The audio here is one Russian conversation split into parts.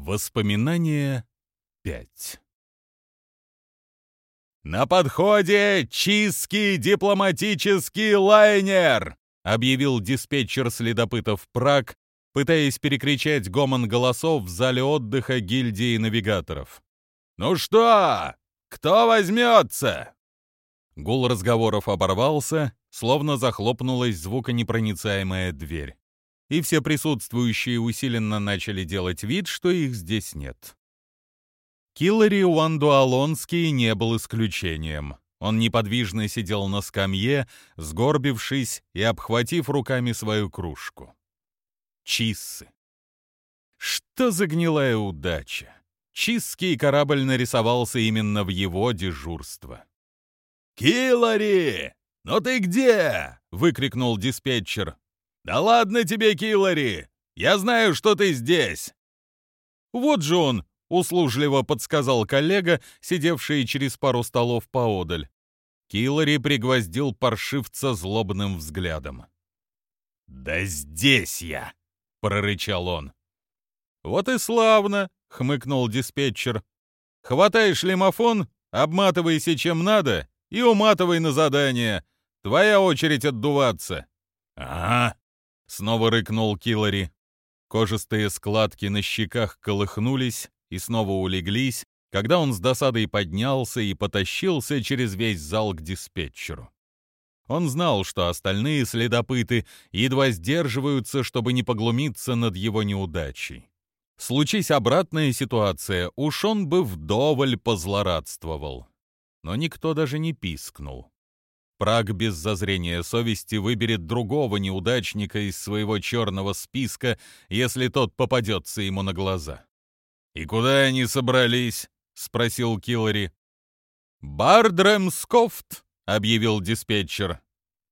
Воспоминания 5 «На подходе чистский дипломатический лайнер!» — объявил диспетчер следопытов Праг, пытаясь перекричать гомон голосов в зале отдыха гильдии навигаторов. «Ну что, кто возьмется?» Гул разговоров оборвался, словно захлопнулась звуконепроницаемая дверь. И все присутствующие усиленно начали делать вид, что их здесь нет. Киллари Уандуалонский не был исключением. Он неподвижно сидел на скамье, сгорбившись и обхватив руками свою кружку. Чиссы. Что за гнилая удача! Чистский корабль нарисовался именно в его дежурство. «Киллари! Ну ты где?» — выкрикнул диспетчер. «Да ладно тебе, Киллари! Я знаю, что ты здесь!» «Вот же он!» — услужливо подсказал коллега, сидевший через пару столов поодаль. Киллари пригвоздил паршивца злобным взглядом. «Да здесь я!» — прорычал он. «Вот и славно!» — хмыкнул диспетчер. «Хватай шлемофон, обматывайся чем надо и уматывай на задание. Твоя очередь отдуваться». «Ага», — снова рыкнул Киллари. Кожистые складки на щеках колыхнулись и снова улеглись, когда он с досадой поднялся и потащился через весь зал к диспетчеру. Он знал, что остальные следопыты едва сдерживаются, чтобы не поглумиться над его неудачей. Случись обратная ситуация, уж он бы вдоволь позлорадствовал. Но никто даже не пискнул. Праг без зазрения совести выберет другого неудачника из своего черного списка, если тот попадется ему на глаза. «И куда они собрались?» — спросил Киллари. «Бардремскофт», — объявил диспетчер.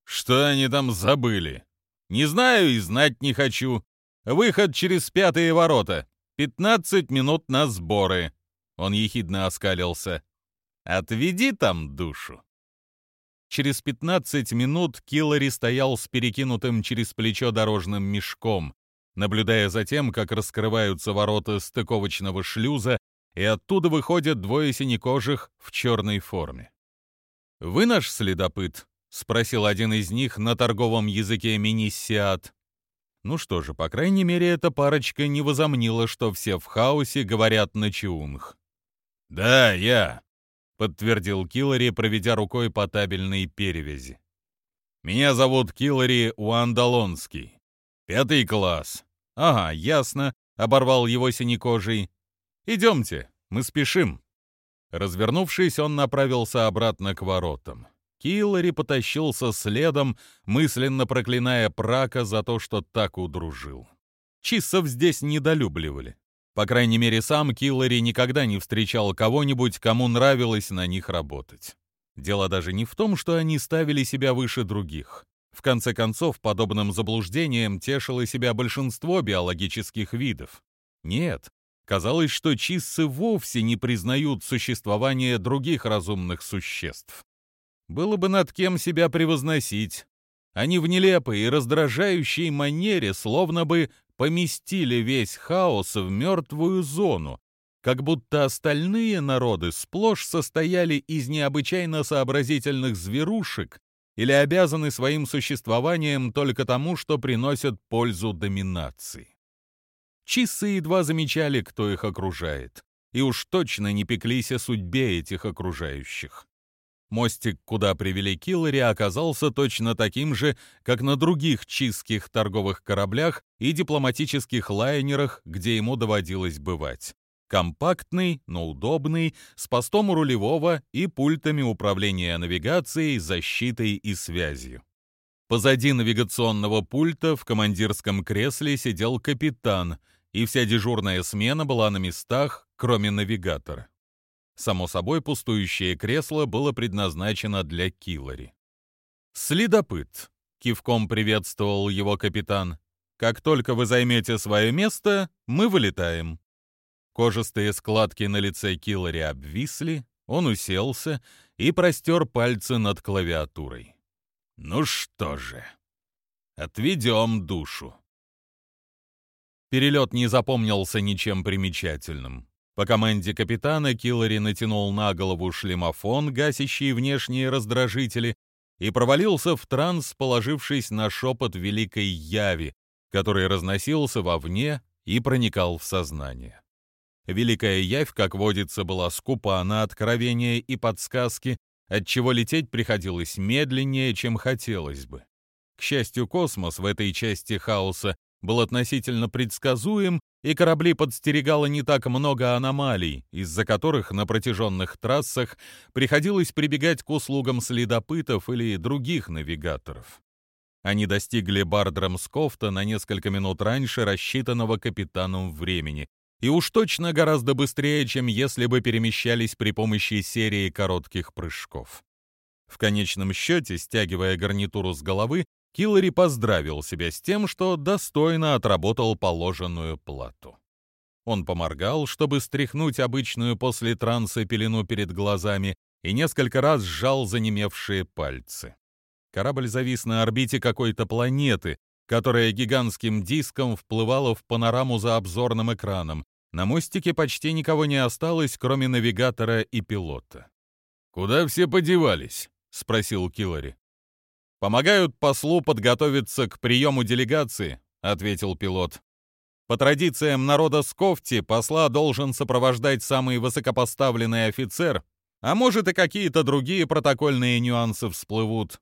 «Что они там забыли?» «Не знаю и знать не хочу. Выход через пятые ворота. Пятнадцать минут на сборы». Он ехидно оскалился. «Отведи там душу». Через пятнадцать минут Киллари стоял с перекинутым через плечо дорожным мешком, наблюдая за тем, как раскрываются ворота стыковочного шлюза, и оттуда выходят двое синекожих в черной форме. «Вы наш следопыт?» — спросил один из них на торговом языке Миниссиат. Ну что же, по крайней мере, эта парочка не возомнила, что все в хаосе говорят на чиунг. «Да, я», — подтвердил Киллари, проведя рукой по табельной перевязи. «Меня зовут Киллари Уандалонский. Пятый класс. «Ага, ясно», — оборвал его синекожий. «Идемте, мы спешим». Развернувшись, он направился обратно к воротам. Киллари потащился следом, мысленно проклиная Прака за то, что так удружил. Чиссов здесь недолюбливали. По крайней мере, сам Киллари никогда не встречал кого-нибудь, кому нравилось на них работать. Дело даже не в том, что они ставили себя выше других. В конце концов, подобным заблуждением тешило себя большинство биологических видов. Нет, казалось, что чиссы вовсе не признают существование других разумных существ. Было бы над кем себя превозносить. Они в нелепой и раздражающей манере словно бы поместили весь хаос в мертвую зону, как будто остальные народы сплошь состояли из необычайно сообразительных зверушек, или обязаны своим существованием только тому, что приносят пользу доминации. Чиссы едва замечали, кто их окружает, и уж точно не пеклись о судьбе этих окружающих. Мостик, куда привели Киллари, оказался точно таким же, как на других чистских торговых кораблях и дипломатических лайнерах, где ему доводилось бывать. Компактный, но удобный, с постом у рулевого и пультами управления навигацией, защитой и связью. Позади навигационного пульта в командирском кресле сидел капитан, и вся дежурная смена была на местах, кроме навигатора. Само собой, пустующее кресло было предназначено для Киллари. «Следопыт», — кивком приветствовал его капитан. «Как только вы займете свое место, мы вылетаем». Кожистые складки на лице Киллари обвисли, он уселся и простер пальцы над клавиатурой. «Ну что же, отведем душу». Перелет не запомнился ничем примечательным. По команде капитана Киллари натянул на голову шлемофон, гасящий внешние раздражители, и провалился в транс, положившись на шепот великой яви, который разносился вовне и проникал в сознание. Великая явь, как водится, была скупа на откровения и подсказки, отчего лететь приходилось медленнее, чем хотелось бы. К счастью, космос в этой части хаоса был относительно предсказуем, и корабли подстерегало не так много аномалий, из-за которых на протяженных трассах приходилось прибегать к услугам следопытов или других навигаторов. Они достигли Бардрамскофта на несколько минут раньше рассчитанного капитаном времени, и уж точно гораздо быстрее, чем если бы перемещались при помощи серии коротких прыжков. В конечном счете, стягивая гарнитуру с головы, Киллари поздравил себя с тем, что достойно отработал положенную плату. Он поморгал, чтобы стряхнуть обычную после транса пелену перед глазами, и несколько раз сжал занемевшие пальцы. Корабль завис на орбите какой-то планеты, которая гигантским диском вплывала в панораму за обзорным экраном. На мостике почти никого не осталось, кроме навигатора и пилота. «Куда все подевались?» — спросил Киллари. «Помогают послу подготовиться к приему делегации», — ответил пилот. «По традициям народа Скофти посла должен сопровождать самый высокопоставленный офицер, а может и какие-то другие протокольные нюансы всплывут».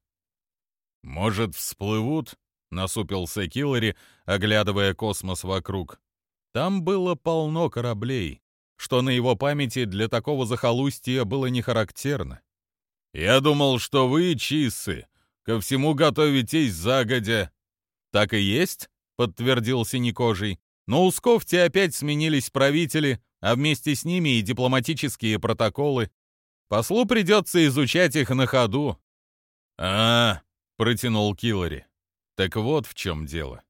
«Может, всплывут?» — насупился Киллари, оглядывая космос вокруг. Там было полно кораблей, что на его памяти для такого захолустья было не характерно. «Я думал, что вы, чисы, Ко всему готовитесь загодя». «Так и есть», — подтвердил Синекожий. «Но у Скофти опять сменились правители, а вместе с ними и дипломатические протоколы. Послу придется изучать их на ходу». «А, -а — протянул Киллари. «Так вот в чем дело.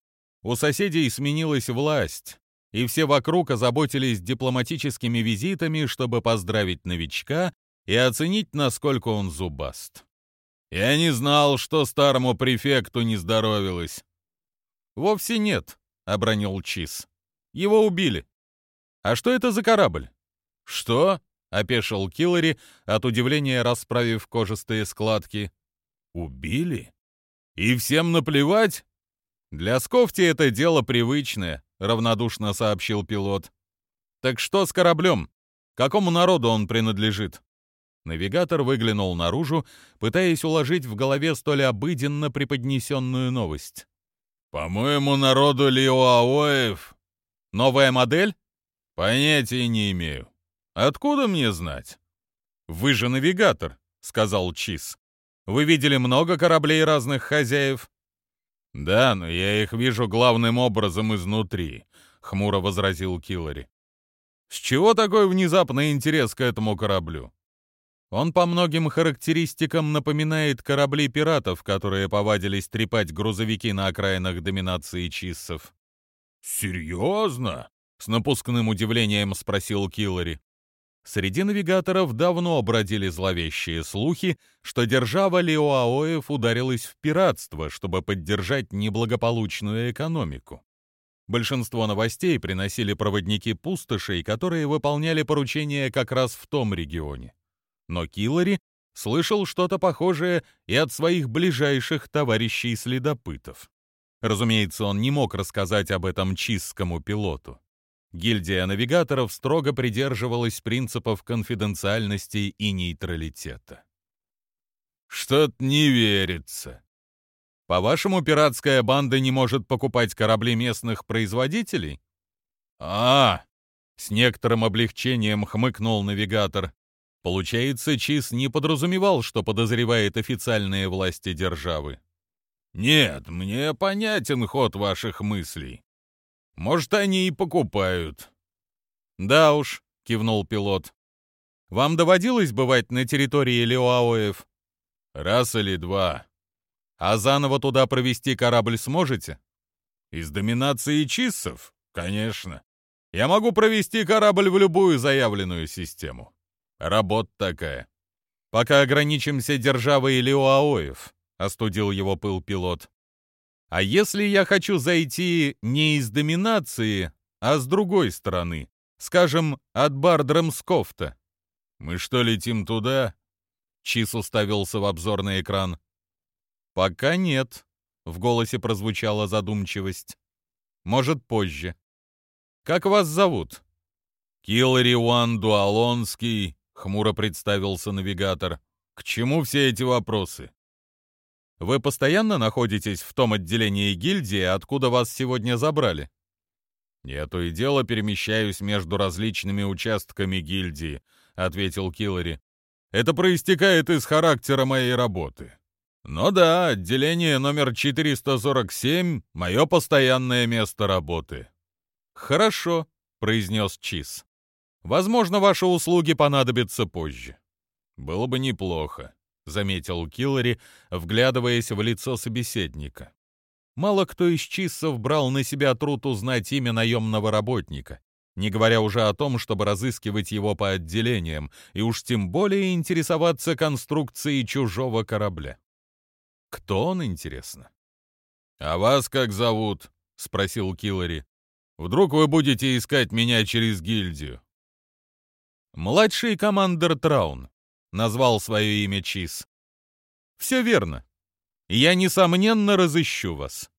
У соседей сменилась власть, и все вокруг озаботились дипломатическими визитами, чтобы поздравить новичка и оценить, насколько он зубаст. Я не знал, что старому префекту не здоровилось. Вовсе нет, обронил Чиз. Его убили. А что это за корабль? Что? опешил Киллари, от удивления расправив кожистые складки. Убили? И всем наплевать? Для Скофти это дело привычное, равнодушно сообщил пилот. Так что с кораблем? Какому народу он принадлежит? Навигатор выглянул наружу, пытаясь уложить в голове столь обыденно преподнесенную новость. «По-моему, народу Лиоаоев...» «Новая модель?» «Понятия не имею. Откуда мне знать?» «Вы же навигатор», — сказал Чиз. «Вы видели много кораблей разных хозяев?» «Да, но я их вижу главным образом изнутри», — хмуро возразил Киллари. «С чего такой внезапный интерес к этому кораблю? Он по многим характеристикам напоминает корабли пиратов, которые повадились трепать грузовики на окраинах доминации чиссов. «Серьезно?» — с напускным удивлением спросил Киллари. Среди навигаторов давно бродили зловещие слухи, что держава Леоаоев ударилась в пиратство, чтобы поддержать неблагополучную экономику. Большинство новостей приносили проводники пустошей, которые выполняли поручения как раз в том регионе но Киллари слышал что-то похожее и от своих ближайших товарищей-следопытов. Разумеется, он не мог рассказать об этом чистскому пилоту. Гильдия навигаторов строго придерживалась принципов конфиденциальности и нейтралитета. «Что-то не верится», по-вашему, пиратская банда не может покупать корабли местных производителей? А, с некоторым облегчением хмыкнул навигатор. Получается, Чиз не подразумевал, что подозревает официальные власти державы. «Нет, мне понятен ход ваших мыслей. Может, они и покупают». «Да уж», — кивнул пилот. «Вам доводилось бывать на территории Леоаоев?» «Раз или два». «А заново туда провести корабль сможете?» «Из доминации чиссов? Конечно. Я могу провести корабль в любую заявленную систему». Работа такая. Пока ограничимся державой Леоаоев, остудил его пыл пилот. А если я хочу зайти не из доминации, а с другой стороны, скажем, от Бардрамскофта? Мы что, летим туда? Чиз уставился в обзорный экран. Пока нет, в голосе прозвучала задумчивость. Может, позже. Как вас зовут? Киллари Уан Дуалонский, хмуро представился навигатор. К чему все эти вопросы? Вы постоянно находитесь в том отделении гильдии, откуда вас сегодня забрали? Я то и дело перемещаюсь между различными участками гильдии, ответил Киллари. Это проистекает из характера моей работы. Но да, отделение номер 447 — мое постоянное место работы. Хорошо, произнес Чиз. Возможно, ваши услуги понадобятся позже. Было бы неплохо, заметил Киллари, вглядываясь в лицо собеседника. Мало кто из чиссов брал на себя труд узнать имя наемного работника, не говоря уже о том, чтобы разыскивать его по отделениям, и уж тем более интересоваться конструкцией чужого корабля. Кто он, интересно? «А вас как зовут?» — спросил Киллари. «Вдруг вы будете искать меня через гильдию?» «Младший командир Траун», — назвал свое имя Чиз. «Все верно. Я, несомненно, разыщу вас.